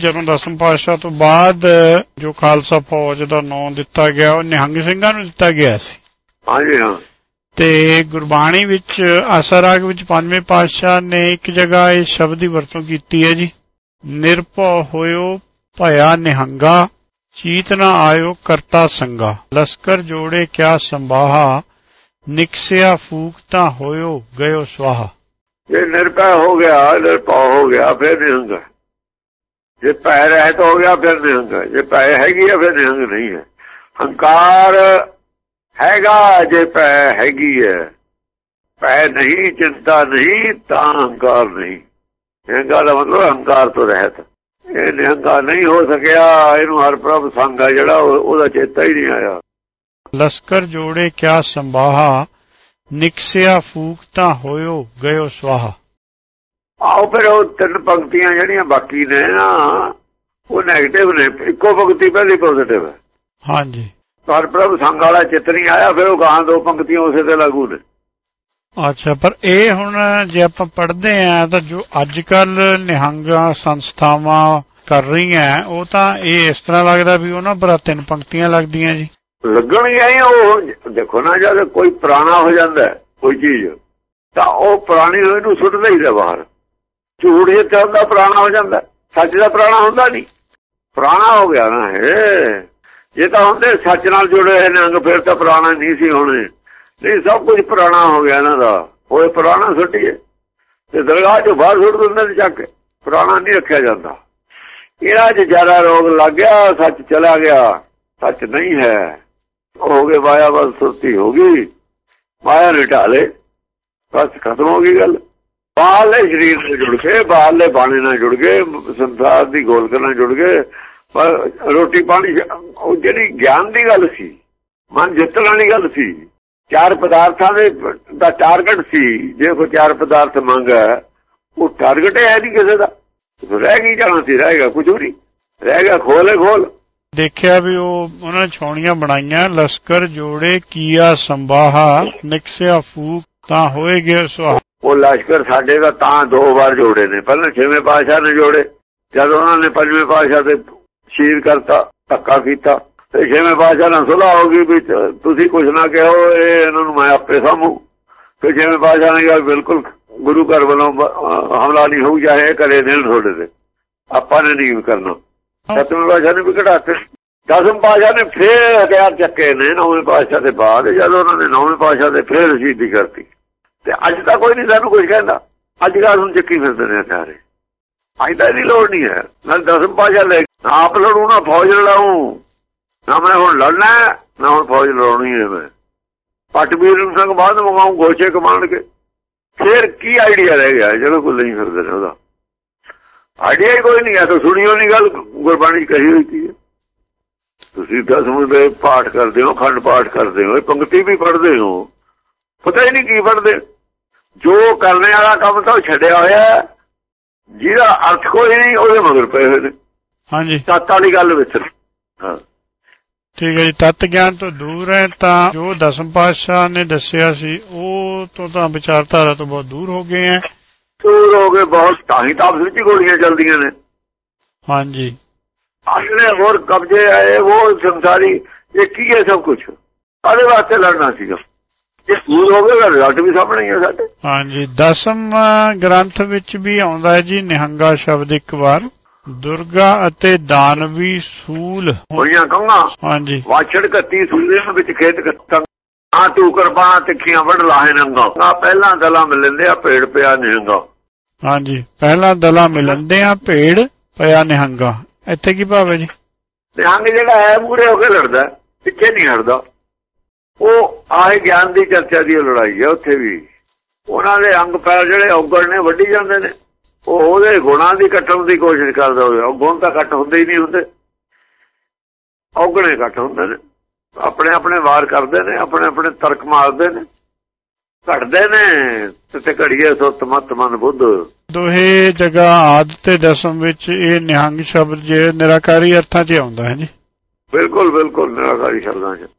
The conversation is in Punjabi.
ਜਦੋਂ ਦਸਮ ਪਾਤਸ਼ਾਹ ਤੋਂ ਬਾਅਦ ਜੋ ਖਾਲਸਾ ਫੌਜ ਦਾ ਨਾਂ ਦਿੱਤਾ ਗਿਆ ਉਹ ਨਿਹੰਗ ਸਿੰਘਾਂ ਨੂੰ ਦਿੱਤਾ ਗਿਆ ਸੀ। ਹਾਂਜੀ ਹਾਂ। ਤੇ ਗੁਰਬਾਣੀ ਵਿੱਚ ਆਸਾ ਰਾਗ ਵਿੱਚ ਪੰਜਵੇਂ ਪਾਤਸ਼ਾਹ ਨੇ ਇੱਕ ਜਗ੍ਹਾ ਇਹ ਸ਼ਬਦ ਦੀ ਵਰਤੋਂ ਕੀਤੀ ਹੈ ਜੀ। ਨਿਰਭਉ ਹੋਇਓ ਭਇਆ ਨਿਹੰਗਾ ਚੀਤ ਨਾ ਆਇਓ ਕਰਤਾ ਸੰਗਾ। ਲਸਕਰ ਜੋੜੇ ਕਿਆ ਸੰਭਾਹਾ ਨਿਕਸਿਆ ਫੂਕ ਤਾਂ ਹੋਇਓ ਗਇਓ ਸਵਾਹਾ। ਜੇ ਨਿਰਭੈ ਹੋ ਗਿਆ ਨਿਰਭਉ ਹੋ ਗਿਆ ਫਿਰ ਨਿਹੰਗ। ਜੇ ਪੈ ਰਹਿਤ ਹੋ ਗਿਆ, ਫਿਰ ਨਿਹੰਗ ਜੇ ਪੈ ਹੈਗੀ ਆ ਫਿਰ ਨਿਹੰਗ ਨਹੀਂ ਹੈ। ਹੰਕਾਰ ਹੈਗਾ, ਜੇ ਪੈ ਹੈਗੀ ਹੈ। ਪੈ ਨਹੀਂ, ਚਿੰਤਾ ਨਹੀਂ, ਤਾਂ ਹੰਕਾਰ ਨਹੀਂ। ਨਿਹੰਗਾ ਦਾ ਮਤਲਬ ਹੰਕਾਰ ਤੋਂ ਰਹਿਤ। ਇਹ ਨਿਹੰਗਾ ਨਹੀਂ ਹੋ ਸਕਿਆ, ਇਹਨੂੰ ਹਰ ਪ੍ਰਭ ਸੰਗ ਆ ਜਿਹੜਾ ਉਹ- ਉਹਦਾ ਚੇਤਾ ਹੀ ਨਹੀਂ ਆਇਆ। ਲਸਕਰ ਜੋੜੇ ਕਿਆ ਸੰਭਾਹਾ, ਨਿਕਸਿਆ ਫੂਕ ਤਾਂ ਹੋਇਓ, ਗਇਓ ਸਵਾਹਾ। ਆਓ ਫਿਰ ਉਹ ਤਿੰਨ ਪੰਕਤੀਆਂ ਜਿਹੜੀਆਂ ਬਾਕੀ ਨੇ ਨਾ ਉਹ 네ਗੇਟਿਵ ਨੇ। ਇੱਕੋ ਪੰਕਤੀ ਪਹਿਲੀ ਪੋਜ਼ਿਟਿਵ ਹੈ। ਹਾਂਜੀ। ਪਰ ਪ੍ਰਭ ਸੰਗ ਵਾਲਾ ਚਿੱਤ ਨਹੀਂ ਆਇਆ ਫਿਰ ਉਹ ਗਾਂ ਦੋ ਪੰਕਤੀਆਂ ਉਸੇ ਤੇ ਲਾਗੂ ਨੇ। ਅੱਛਾ ਪਰ ਇਹ ਹੁਣ ਜੇ ਆਪਾਂ ਪੜ੍ਹਦੇ ਆ ਤਾਂ ਜੋ ਅੱਜ ਕੱਲ ਨਿਹੰਗਾਂ ਸੰਸਥਾਵਾਂ ਕਰ ਰਹੀਆਂ ਉਹ ਤਾਂ ਇਹ ਇਸ ਤਰ੍ਹਾਂ ਲੱਗਦਾ ਵੀ ਉਹਨਾਂ ਪਰ ਤਿੰਨ ਪੰਕਤੀਆਂ ਲੱਗਦੀਆਂ ਜੀ। ਲੱਗਣਗੀਆਂ ਹੀ ਉਹ। ਦੇਖੋ ਨਾ ਜਦ ਕੋਈ ਪੁਰਾਣਾ ਹੋ ਜਾਂਦਾ ਹੈ, ਕੋਈ ਚੀਜ਼ ਤਾਂ ਉਹ ਪੁਰਾਣੀ ਹੋਈ ਨੂੰ ਸੁੱਟ ਦਈਦਾ ਬਾਹਰ। ਝੂਠ ਜੇ ਚੱਲਦਾ ਪੁਰਾਣਾ ਹੋ ਜਾਂਦਾ। ਸੱਚ ਦਾ ਪੁਰਾਣਾ ਹੁੰਦਾ ਨਹੀਂ। ਪੁਰਾਣਾ ਹੋ ਗਿਆ ਨਾ ਇਹ। ਜੇ ਤਾਂ ਹੁੰਦੇ ਸੱਚ ਨਾਲ ਜੁੜੇ ਹੋਏ ਨੇ ਫਿਰ ਤਾਂ ਪੁਰਾਣਾ ਨਹੀਂ ਸੀ ਹੋਣੇ। ਨਹੀਂ, ਸਭ ਕੁਝ ਪੁਰਾਣਾ ਹੋ ਗਿਆ ਇਹਨਾਂ ਦਾ। ਉਹ ਪੁਰਾਣਾ ਸੁੱਟੀਏ। ਤੇ ਦਰਗਾਹ ਚੋਂ ਬਾਹਰ ਸੁੱਟ ਦਿੰਦੇ ਨੇ ਚੱਕ ਪੁਰਾਣਾ ਨਹੀਂ ਰੱਖਿਆ ਜਾਂਦਾ। ਇਹਨਾਂ 'ਚ ਜ਼ਿਆਦਾ ਰੋਗ ਲੱਗ ਗਿਆ, ਸੱਚ ਚਲਾ ਗਿਆ। ਸੱਚ ਨਹੀਂ ਹੈ। ਉਹ ਹੋ ਗਏ ਮਾਇਆ ਬਸ ਸੁਰਤੀ ਹੋ ਗਈ। ਮਾਇਆ ਨੇ ਢਾਲੇ। ਬਸ ਖਤਮ ਹੋ ਗਈ ਗੱਲ। ਬਾਹਰਲੇ ਸਰੀਰ ਨਾਲ ਜੁੜ ਕੇ, ਬਾਹਰਲੇ ਬਾਣੇ ਨਾਲ ਜੁੜ ਗਏ ਸੰਸਾਰ ਦੀ ਗੋਲਕ ਨਾਲ ਜੁੜ ਗਏ ਪਰ ਰੋਟੀ ਪਾਣੀ ਉਹ ਜਿਹੜੀ ਗਿਆਨ ਦੀ ਗੱਲ ਸੀ, ਮਨ ਜਿੱਤਣ ਵਾਲੀ ਗੱਲ ਸੀ, ਚਾਰ ਪਦਾਰਥਾਂ ਦੇ ਦਾ ਟਾਰਗੇਟ ਸੀ, ਜੇ ਕੋਈ ਚਾਰ ਪਦਾਰਥ ਮੰਗਾ ਉਹ ਟਾਰਗੇਟ ਹੈ ਨਹੀਂ ਕਿਸੇ ਦਾ। ਰਹਿ ਗਈ ਜਾਣਾ ਸੀ ਰਹੇਗਾ ਕੁਝ ਨਹੀਂ ਰਹਿ ਗਿਆ ਖੋਲੇ ਖੋਲ। ਦੇਖਿਆ ਵੀ ਉਹ, ਉਹਨਾਂ ਨੇ ਛਾਉਣੀਆਂ ਬਣਾਈਆਂ, ਲਸਕਰ ਜੋੜੇ ਕੀਆ ਸੰਭਾਹਾ, ਨਿਕਸਿਆ ਫੂਕ, ਤਾਂ ਹੋਏਗੇ ਸੁਹਾ ਉਹ ਲਸ਼ਕਰ ਸਾਡੇ ਦਾ ਤਾਂ ਦੋ ਵਾਰ ਜੋੜੇ ਨੇ। ਪਹਿਲਾਂ ਛੇਵੇਂ ਪਾਤਸ਼ਾਹ ਨੇ ਜੋੜੇ, ਜਦ ਉਹਨਾਂ ਨੇ ਪੰਜਵੇਂ ਪਾਤਸ਼ਾਹ ਤੇ ਸ਼ੀਰ ਕਰਤਾ, ਧੱਕਾ ਕੀਤਾ, ਤੇ ਛੇਵੇਂ ਪਾਤਸ਼ਾਹ ਨਾਲ ਸੁਲਾਹ ਹੋ ਗਈ ਵੀ ਤੁਸੀਂ ਕੁਝ ਨਾ ਕਹੋ ਇਹ ਇਹਨਾਂ ਨੂੰ ਮੈਂ ਆਪੇ ਸਾਂਭੂ। ਤੇ ਛੇਵੇਂ ਪਾਤਸ਼ਾਹ ਨੇ ਕਿਹਾ, ਬਿਲਕੁਲ ਗੁਰੂ ਘਰ ਵੱਲੋਂ ਹਮਲਾ ਨਹੀਂ ਹੋਊ ਚਾਹੇ ਕਰੇ ਦੇਣ ਤੁਹਾਡੇ ਤੇ। ਆਪਾਂ ਨੇ ਨਹੀਂ ਕਰਨਾ। ਸਤਵੇਂ ਪਾਤਸ਼ਾਹ ਨੇ ਵੀ ਘਟਾਤੇ ਦਸਮ ਪਾਤਸ਼ਾਹ ਨੇ ਫੇਰ ਹਥਿਆਰ ਚੱਕੇ ਨੇ, ਨੌਵੇਂ ਪਾਤਸ਼ਾਹ ਦੇ ਬਾਅਦ, ਜਦੋਂ ਉਹਨਾਂ ਨੇ ਨੌਵੇਂ ਪਾਤਸ਼ਾਹ ਦੇ ਫੇਰ ਸ਼ਹੀਦੀ ਕਰਤੀ। ਤੇ ਅੱਜ ਤਾਂ ਕੋਈ ਨਹੀਂ ਸਾਨੂੰ ਕੁਝ ਕਹਿੰਦਾ। ਅੱਜ ਕੱਲ ਹੁਣ ਚੱਕੀ ਫਿਰਦੇ ਨੇ ਸਾਰੇ। ਅੱਜ ਤਾਂ ਇਹਦੀ ਲੋੜ ਨਹੀਂ ਹੈ। ਨਾ ਦਸਮ ਪਾਸ਼ਾ ਲੈ ਆਪ ਲੜੂ, ਨਾ ਫੌਜ ਲੜਾਉ ਨਾ ਮੈਂ ਹੁਣ ਲੜਨਾ ਨਾ ਹੁਣ ਫੌਜ ਲੜਾਉਣੀ ਹੈ ਮੈਂ। ਪਟਵੀਰ ਨੂੰ ਬਾਅਦ ਮਗਾਉਂ ਗੋਚੇ ਕਮਾਂਡ ਕੇ। ਫੇਰ ਕੀ ਆਈਡੀਆ ਰਹਿ ਗਿਆ? ਜਦੋਂ ਕੋਈ ਨਹੀਂ ਫਿਰਦੇ ਨੇ ਉਹਦਾ। ਆਈਡੀਆ ਹੀ ਕੋਈ ਨਹੀਂ ਆ ਤਾਂ ਸੁਣੀਓ ਨਹੀਂ ਗੱਲ, ਗੁਰਬਾਣੀ ਕਹੀ ਹੋਈ ਕੀ ਤੁਸੀਂ ਦਸਵੇਂ ਦੇ ਪਾਠ ਕਰਦੇ ਹੋ ਖੰਡ ਪਾਠ ਕਰਦੇ ਹੋ, ਇਹ ਪੰਕਤੀ ਵੀ ਪੜ੍ਹਦੇ ਹੋ। ਪਤਾ ਹੀ ਨਹੀਂ ਕੀ ਪੜ੍ਹਦੇ। ਜੋ ਕਰਨੇ ਵਾਲਾ ਕੰਮ ਤਾਂ ਛੱਡਿਆ ਹੋਇਆ। ਜਿਹਦਾ ਅਰਥ ਕੋਈ ਨਹੀਂ ਉਹਦੇ ਮਗਰ ਪਏ ਹੋਏ ਨੇ। ਹਾਂਜੀ। ਸੱਤ ਵਾਲੀ ਗੱਲ ਵਿੱਚ ਹਾਂ। ਠੀਕ ਹੈ ਜੀ ਤਤ ਗਿਆਨ ਤੋਂ ਦੂਰ ਹੈ ਤਾਂ ਜੋ ਦਸਮ ਪਾਤਸ਼ਾਹ ਨੇ ਦੱਸਿਆ ਸੀ ਉਹ ਤੋਂ ਤਾਂ ਵਿਚਾਰਧਾਰਾ ਤੋਂ ਬਹੁਤ ਦੂਰ ਹੋ ਗਏ ਹੈ। ਦੂਰ ਹੋ ਗਏ ਬਹੁਤ ਤਾਂ ਹੀ ਤਾਂ ਵਿੱਚ ਗੋਲੀਆਂ ਚੱਲਦੀਆਂ ਨੇ। ਹਾਂਜੀ। ਅਸਲੇ ਹੋਰ ਕਬਜ਼ੇ ਆਏ ਉਹ ਸੰਸਾਰੀ ਇਹ ਕੀ ਹੈ ਸਭ ਕੁਝ ਕਾਹਦੇ ਵਾਸਤੇ ਲੜਨਾ ਸੀਗਾ। ਜੇ ਦੂਰ ਹੋ ਗਏ ਰਿਜ਼ਲਟ ਵੀ ਸਾਹਮਣੇ ਹੀ ਹੈ ਸਾਡੇ। ਹਾਂਜੀ ਦਸਮ ਗ੍ਰੰਥ ਵਿੱਚ ਵੀ ਆਉਂਦਾ ਹੈ ਜੀ ਨਿਹੰਗਾ ਸ਼ਬਦ ਇੱਕ ਵਾਰ। ਦੁਰਗਾ ਅਤੇ ਦਾਨਵੀ ਸੂਲ। ਹੋਈਆਂ ਕੰਗਾ। ਹਾਂਜੀ। ਵਾਛੜ ਕੱਤੀ ਸੂਲੇ ਵਿੱਚ ਖੇਤ ਕੱਤਾਂ ਆ ਤੂੰ ਕਰਬਾਂ ਤਿੱਖੀਆਂ ਵੜ ਲਾਹੇ ਨੰਗਾ। ਆ ਪਹਿਲਾਂ ਦਲਾਂ ਮਿਲਦੇ ਆ ਭੇੜ ਪਿਆ ਨਿਹੰਗਾ। ਹਾਂਜੀ ਪਹਿਲਾ ਦਲਾ ਮਿਲੰਦੇ ਆ ਭੇੜ ਪਿਆ ਨਿਹੰਗਾ। ਇੱਥੇ ਕੀ ਭਾਵ ਜੀ? ਨਿਹੰਗ ਜਿਹੜਾ ਹੈ ਮੂਰੇ ਹੋ ਕੇ ਲੜਦਾ ਪਿੱਛੇ ਨਹੀਂ ਹਟਦਾ। ਉਹ ਆਏ ਗਿਆਨ ਦੀ ਚਰਚਾ ਦੀ ਲੜਾਈ ਹੈ ਉੱਥੇ ਵੀ। ਉਹਨਾਂ ਦੇ ਅੰਗ ਪੈਰ ਜਿਹੜੇ ਔਗਣ ਨੇ ਵੱਢੀ ਜਾਂਦੇ ਨੇ। ਉਹ ਉਹਦੇ ਗੁਣਾਂ ਦੀ ਕੱਟਣ ਦੀ ਕੋਸ਼ਿਸ਼ ਕਰਦਾ ਹੋਵੇ। ਉਹ ਗੁਣ ਤਾਂ ਕੱਟ ਹੁੰਦੇ ਹੀ ਨਹੀਂ ਹੁੰਦੇ। ਔਗਣੇ ਕੱਟ ਹੁੰਦੇ ਨੇ। ਆਪਣੇ ਆਪਣੇ ਵਾਰ ਕਰਦੇ ਨੇ ਆਪਣੇ ਆਪਣੇ ਤਰਕ ਮਾਰਦੇ ਨੇ। ਘਟਦੇ ਨੇ। ਤੇ ਘੜੀਏ ਸੁੱਤ ਮਤ ਮਨ ਬੁੱਧ। ਦੋਹੇ ਜਗ੍ਹਾ ਆਦ ਤੇ ਦਸਮ ਵਿੱਚ ਇਹ ਨਿਹੰਗ ਸ਼ਬਦ ਜੇ ਨਿਰਾਕਾਰੀ ਅਰਥਾਂ 'ਚ ਆਉਂਦਾ ਹੈ ਜੀ। ਬਿਲਕੁਲ ਬਿਲਕੁਲ। ਨਿਰਾਕਾਰੀ ਸ਼ਬਦਾਂ 'ਚ।